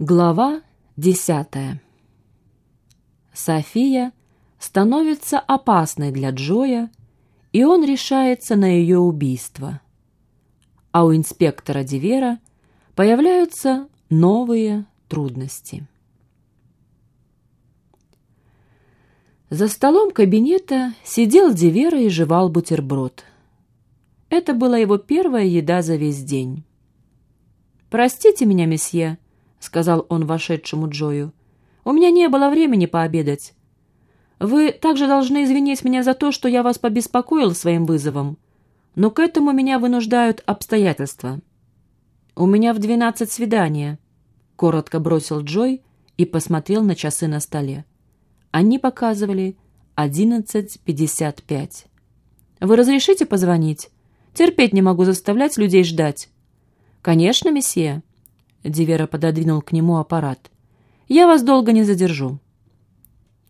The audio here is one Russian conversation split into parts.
Глава десятая София становится опасной для Джоя, и он решается на ее убийство. А у инспектора Дивера появляются новые трудности. За столом кабинета сидел Дивера и жевал бутерброд. Это была его первая еда за весь день. «Простите меня, месье», — сказал он вошедшему Джою. «У меня не было времени пообедать. Вы также должны извинить меня за то, что я вас побеспокоил своим вызовом, но к этому меня вынуждают обстоятельства. У меня в двенадцать свидания», — коротко бросил Джой и посмотрел на часы на столе. Они показывали одиннадцать пятьдесят пять. «Вы разрешите позвонить? Терпеть не могу заставлять людей ждать». «Конечно, месье», Дивера пододвинул к нему аппарат. «Я вас долго не задержу».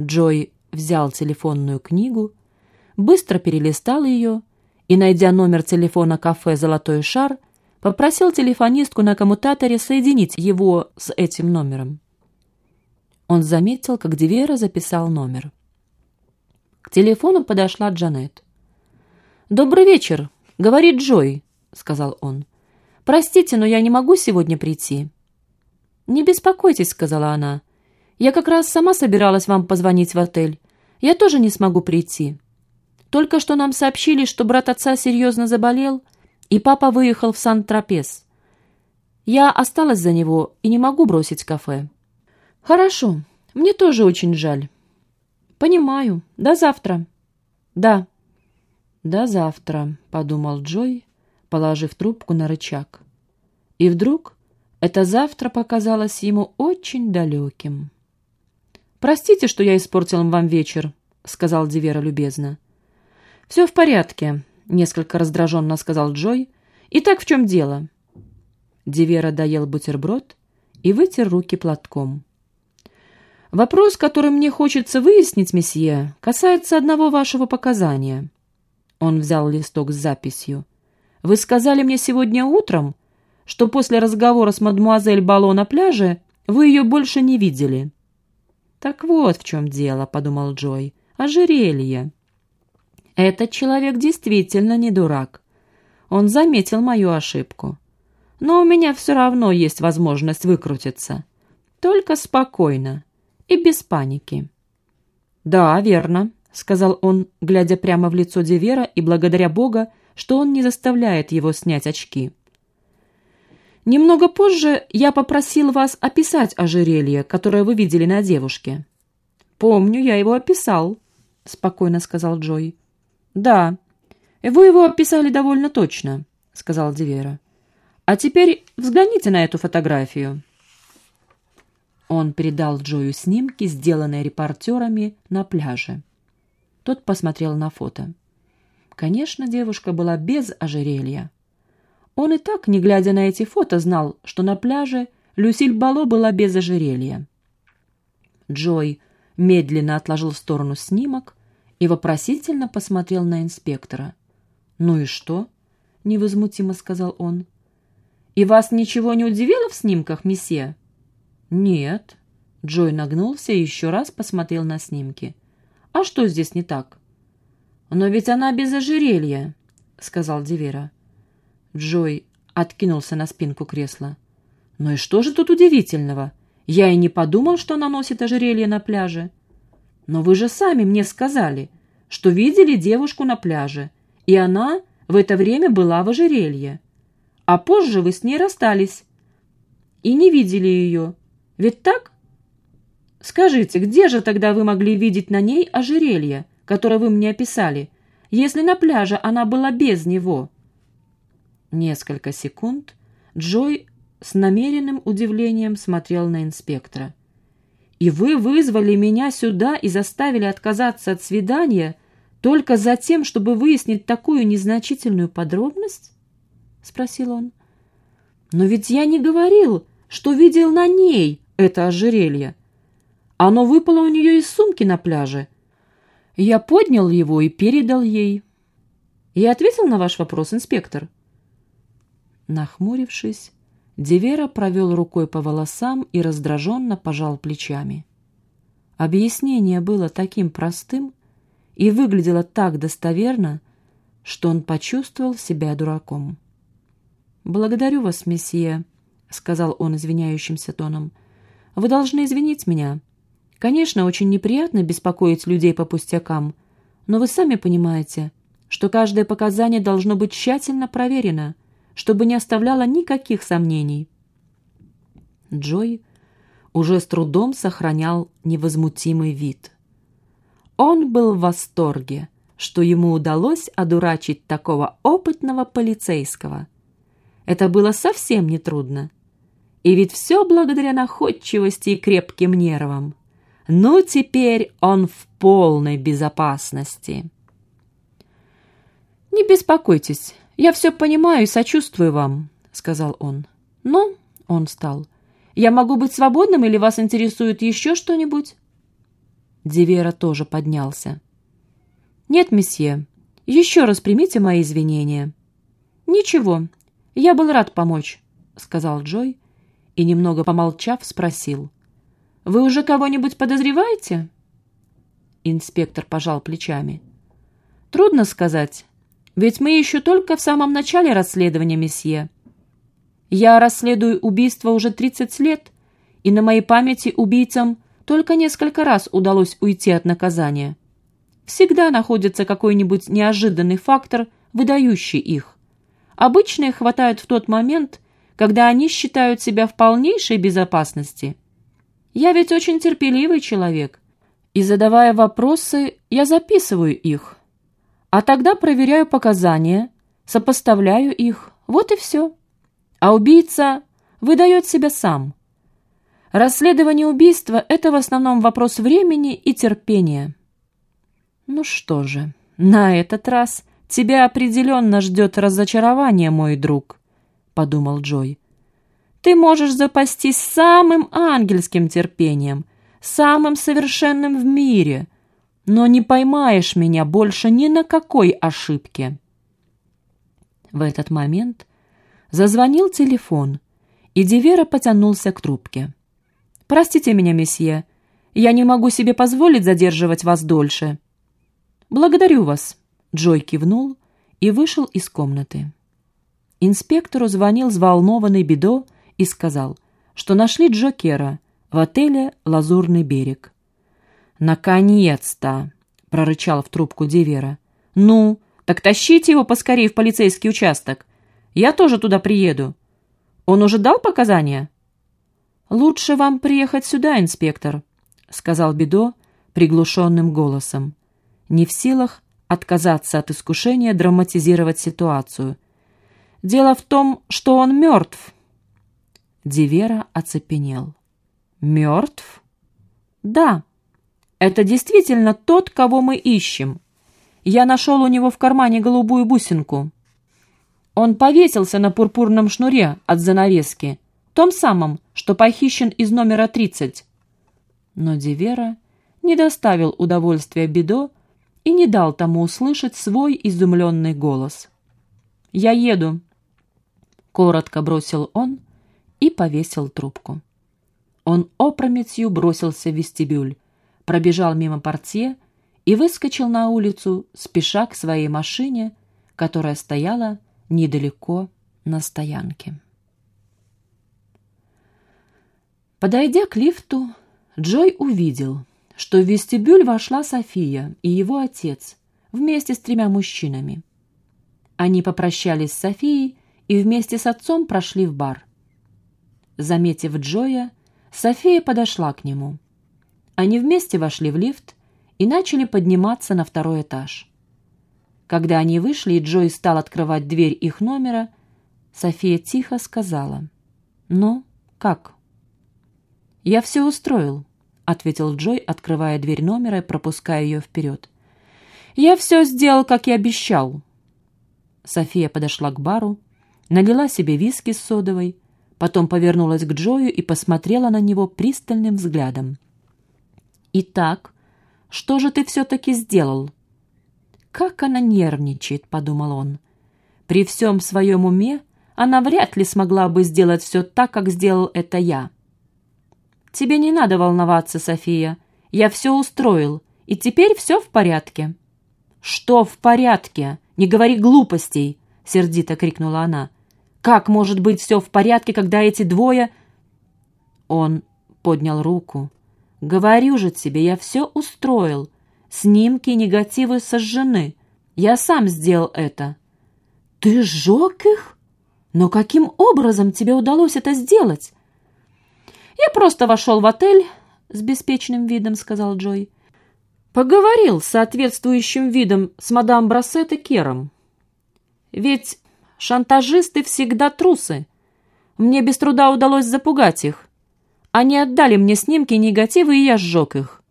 Джой взял телефонную книгу, быстро перелистал ее и, найдя номер телефона кафе «Золотой шар», попросил телефонистку на коммутаторе соединить его с этим номером. Он заметил, как Дивера записал номер. К телефону подошла Джанет. «Добрый вечер», — говорит Джой, — сказал он. «Простите, но я не могу сегодня прийти». «Не беспокойтесь», — сказала она. «Я как раз сама собиралась вам позвонить в отель. Я тоже не смогу прийти. Только что нам сообщили, что брат отца серьезно заболел, и папа выехал в Сан-Тропес. Я осталась за него и не могу бросить кафе». «Хорошо, мне тоже очень жаль». «Понимаю. До завтра». «Да». «До завтра», — подумал Джой, положив трубку на рычаг. И вдруг это завтра показалось ему очень далеким. «Простите, что я испортил вам вечер», — сказал Дивера любезно. «Все в порядке», — несколько раздраженно сказал Джой. «Итак, в чем дело?» Дивера доел бутерброд и вытер руки платком. «Вопрос, который мне хочется выяснить, месье, касается одного вашего показания». Он взял листок с записью. Вы сказали мне сегодня утром, что после разговора с мадмуазель Бало на пляже вы ее больше не видели». «Так вот в чем дело», — подумал Джой. «Ожерелье». «Этот человек действительно не дурак. Он заметил мою ошибку. Но у меня все равно есть возможность выкрутиться. Только спокойно и без паники». «Да, верно», — сказал он, глядя прямо в лицо Девера и благодаря Бога, что он не заставляет его снять очки. Немного позже я попросил вас описать ожерелье, которое вы видели на девушке. Помню, я его описал, спокойно сказал Джой. Да, вы его описали довольно точно, сказал Дивера. А теперь взгляните на эту фотографию. Он передал Джою снимки, сделанные репортерами на пляже. Тот посмотрел на фото. Конечно, девушка была без ожерелья. Он и так, не глядя на эти фото, знал, что на пляже Люсиль Бало была без ожерелья. Джой медленно отложил в сторону снимок и вопросительно посмотрел на инспектора. «Ну и что?» — невозмутимо сказал он. «И вас ничего не удивило в снимках, месье?» «Нет». Джой нагнулся и еще раз посмотрел на снимки. «А что здесь не так?» «Но ведь она без ожерелья», — сказал Дивера. Джой откинулся на спинку кресла. «Ну и что же тут удивительного? Я и не подумал, что она носит ожерелье на пляже. Но вы же сами мне сказали, что видели девушку на пляже, и она в это время была в ожерелье. А позже вы с ней расстались и не видели ее. Ведь так? Скажите, где же тогда вы могли видеть на ней ожерелье?» Которое вы мне описали, если на пляже она была без него?» Несколько секунд Джой с намеренным удивлением смотрел на инспектора. «И вы вызвали меня сюда и заставили отказаться от свидания только за тем, чтобы выяснить такую незначительную подробность?» — спросил он. «Но ведь я не говорил, что видел на ней это ожерелье. Оно выпало у нее из сумки на пляже, я поднял его и передал ей. Я ответил на ваш вопрос, инспектор. Нахмурившись, Девера провел рукой по волосам и раздраженно пожал плечами. Объяснение было таким простым и выглядело так достоверно, что он почувствовал себя дураком. «Благодарю вас, месье», — сказал он извиняющимся тоном. «Вы должны извинить меня. Конечно, очень неприятно беспокоить людей по пустякам, но вы сами понимаете, что каждое показание должно быть тщательно проверено, чтобы не оставляло никаких сомнений». Джой уже с трудом сохранял невозмутимый вид. Он был в восторге, что ему удалось одурачить такого опытного полицейского. Это было совсем нетрудно. И ведь все благодаря находчивости и крепким нервам. Ну, теперь он в полной безопасности. «Не беспокойтесь, я все понимаю и сочувствую вам», — сказал он. «Но», — он встал, — «я могу быть свободным или вас интересует еще что-нибудь?» Дивера тоже поднялся. «Нет, месье, еще раз примите мои извинения». «Ничего, я был рад помочь», — сказал Джой и, немного помолчав, спросил. «Вы уже кого-нибудь подозреваете?» Инспектор пожал плечами. «Трудно сказать, ведь мы еще только в самом начале расследования, месье. Я расследую убийство уже 30 лет, и на моей памяти убийцам только несколько раз удалось уйти от наказания. Всегда находится какой-нибудь неожиданный фактор, выдающий их. Обычно их хватает в тот момент, когда они считают себя в полнейшей безопасности. Я ведь очень терпеливый человек, и, задавая вопросы, я записываю их. А тогда проверяю показания, сопоставляю их, вот и все. А убийца выдает себя сам. Расследование убийства – это в основном вопрос времени и терпения. Ну что же, на этот раз тебя определенно ждет разочарование, мой друг, подумал Джой. Ты можешь запастись самым ангельским терпением, самым совершенным в мире, но не поймаешь меня больше ни на какой ошибке. В этот момент зазвонил телефон, и Дивера потянулся к трубке. «Простите меня, месье, я не могу себе позволить задерживать вас дольше». «Благодарю вас», — Джой кивнул и вышел из комнаты. Инспектору звонил взволнованный Бедо и сказал, что нашли Джокера в отеле «Лазурный берег». «Наконец-то!» — прорычал в трубку Девера. «Ну, так тащите его поскорее в полицейский участок. Я тоже туда приеду. Он уже дал показания?» «Лучше вам приехать сюда, инспектор», — сказал Бедо приглушенным голосом не в силах отказаться от искушения драматизировать ситуацию. «Дело в том, что он мертв». Дивера оцепенел. «Мертв?» «Да, это действительно тот, кого мы ищем. Я нашел у него в кармане голубую бусинку. Он повесился на пурпурном шнуре от занавески, том самом, что похищен из номера 30. Но Дивера не доставил удовольствия Бедо и не дал тому услышать свой изумленный голос. «Я еду», — коротко бросил он и повесил трубку. Он опрометью бросился в вестибюль, пробежал мимо портье и выскочил на улицу, спеша к своей машине, которая стояла недалеко на стоянке. Подойдя к лифту, Джой увидел — что в вестибюль вошла София и его отец вместе с тремя мужчинами. Они попрощались с Софией и вместе с отцом прошли в бар. Заметив Джоя, София подошла к нему. Они вместе вошли в лифт и начали подниматься на второй этаж. Когда они вышли, и Джой стал открывать дверь их номера, София тихо сказала, «Ну, как?» «Я все устроил», ответил Джой, открывая дверь номера и пропуская ее вперед. «Я все сделал, как и обещал». София подошла к бару, налила себе виски с содовой, потом повернулась к Джою и посмотрела на него пристальным взглядом. «Итак, что же ты все-таки сделал?» «Как она нервничает», — подумал он. «При всем своем уме она вряд ли смогла бы сделать все так, как сделал это я. Тебе не надо волноваться, София. Я все устроил, и теперь все в порядке. Что в порядке? Не говори глупостей, сердито крикнула она. Как может быть все в порядке, когда эти двое... Он поднял руку. «Говорю же тебе, я все устроил. Снимки и негативы сожжены. Я сам сделал это». «Ты сжег их? Но каким образом тебе удалось это сделать?» «Я просто вошел в отель», — с беспечным видом сказал Джой. «Поговорил с соответствующим видом с мадам Брассет и Кером. Ведь шантажисты всегда трусы. Мне без труда удалось запугать их. Они отдали мне снимки негативы, и я сжег их.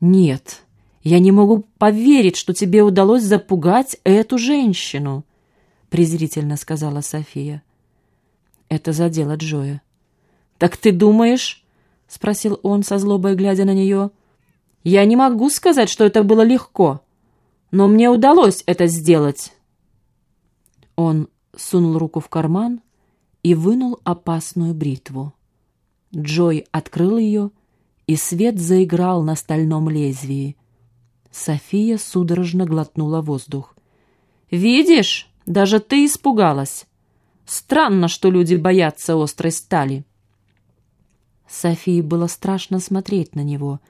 Нет, я не могу поверить, что тебе удалось запугать эту женщину, презрительно сказала София. Это задело Джоя. Так ты думаешь? спросил он со злобой, глядя на нее. Я не могу сказать, что это было легко, но мне удалось это сделать. Он сунул руку в карман и вынул опасную бритву. Джой открыл ее, и свет заиграл на стальном лезвии. София судорожно глотнула воздух. «Видишь, даже ты испугалась. Странно, что люди боятся острой стали». Софии было страшно смотреть на него.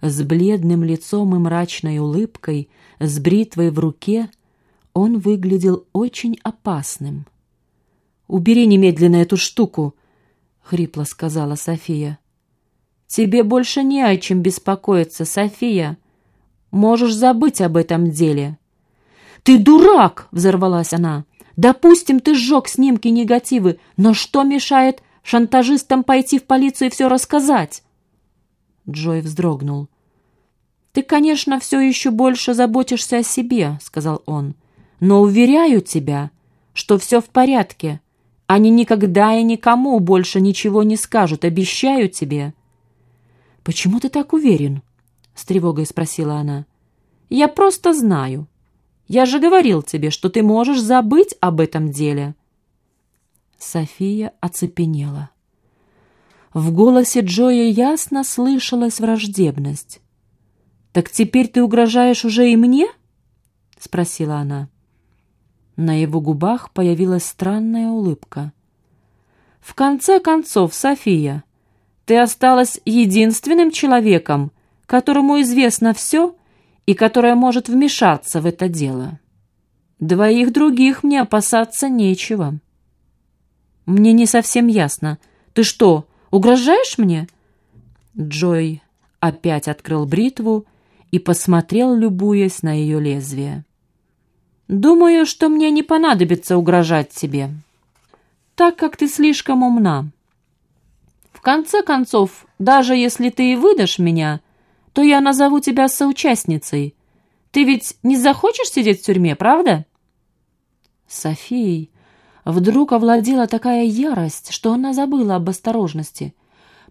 С бледным лицом и мрачной улыбкой, с бритвой в руке, он выглядел очень опасным. «Убери немедленно эту штуку!» хрипло сказала София. Тебе больше не о чем беспокоиться, София. Можешь забыть об этом деле. Ты дурак, взорвалась она. Допустим, ты сжег снимки негативы, но что мешает шантажистам пойти в полицию и все рассказать? Джой вздрогнул. «Ты, конечно, все еще больше заботишься о себе», — сказал он. «Но уверяю тебя, что все в порядке. Они никогда и никому больше ничего не скажут, обещаю тебе». «Почему ты так уверен?» — с тревогой спросила она. «Я просто знаю. Я же говорил тебе, что ты можешь забыть об этом деле». София оцепенела. В голосе Джоя ясно слышалась враждебность. «Так теперь ты угрожаешь уже и мне?» — спросила она. На его губах появилась странная улыбка. «В конце концов, София, ты осталась единственным человеком, которому известно все и которое может вмешаться в это дело. Двоих других мне опасаться нечего». «Мне не совсем ясно. Ты что, угрожаешь мне?» Джой опять открыл бритву и посмотрел, любуясь на ее лезвие. Думаю, что мне не понадобится угрожать тебе, так как ты слишком умна. В конце концов, даже если ты и выдашь меня, то я назову тебя соучастницей. Ты ведь не захочешь сидеть в тюрьме, правда? Софией вдруг овладела такая ярость, что она забыла об осторожности.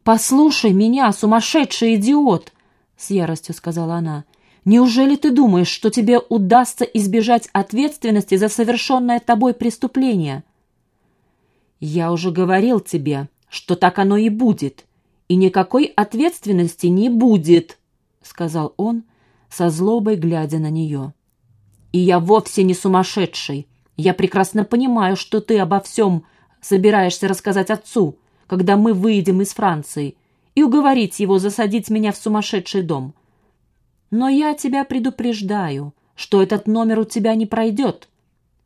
«Послушай меня, сумасшедший идиот!» — с яростью сказала она. Неужели ты думаешь, что тебе удастся избежать ответственности за совершенное тобой преступление? Я уже говорил тебе, что так оно и будет, и никакой ответственности не будет, сказал он, со злобой глядя на нее. И я вовсе не сумасшедший. Я прекрасно понимаю, что ты обо всем собираешься рассказать отцу, когда мы выйдем из Франции, и уговорить его засадить меня в сумасшедший дом. Но я тебя предупреждаю, что этот номер у тебя не пройдет.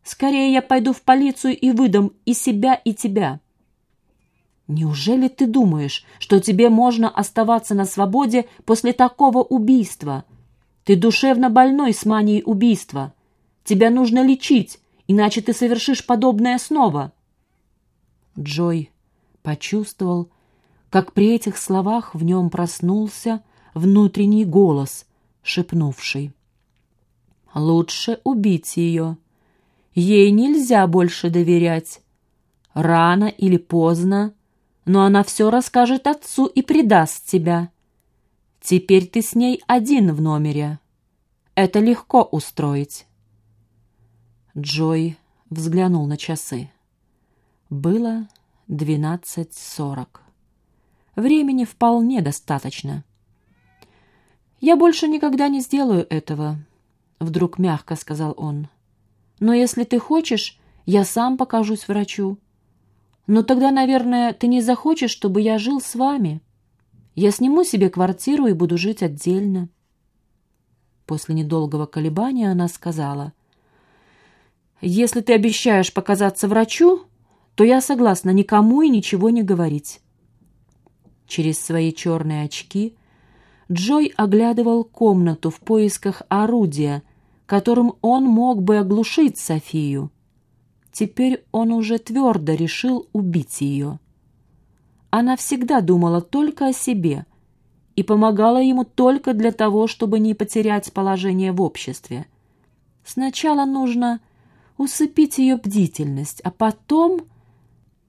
Скорее я пойду в полицию и выдам и себя, и тебя. Неужели ты думаешь, что тебе можно оставаться на свободе после такого убийства? Ты душевно больной с манией убийства. Тебя нужно лечить, иначе ты совершишь подобное снова. Джой почувствовал, как при этих словах в нем проснулся внутренний голос — шепнувший. «Лучше убить ее. Ей нельзя больше доверять. Рано или поздно, но она все расскажет отцу и предаст тебя. Теперь ты с ней один в номере. Это легко устроить». Джой взглянул на часы. Было двенадцать сорок. Времени вполне достаточно. «Я больше никогда не сделаю этого», — вдруг мягко сказал он. «Но если ты хочешь, я сам покажусь врачу. Но тогда, наверное, ты не захочешь, чтобы я жил с вами. Я сниму себе квартиру и буду жить отдельно». После недолгого колебания она сказала, «Если ты обещаешь показаться врачу, то я согласна никому и ничего не говорить». Через свои черные очки Джой оглядывал комнату в поисках орудия, которым он мог бы оглушить Софию. Теперь он уже твердо решил убить ее. Она всегда думала только о себе и помогала ему только для того, чтобы не потерять положение в обществе. Сначала нужно усыпить ее бдительность, а потом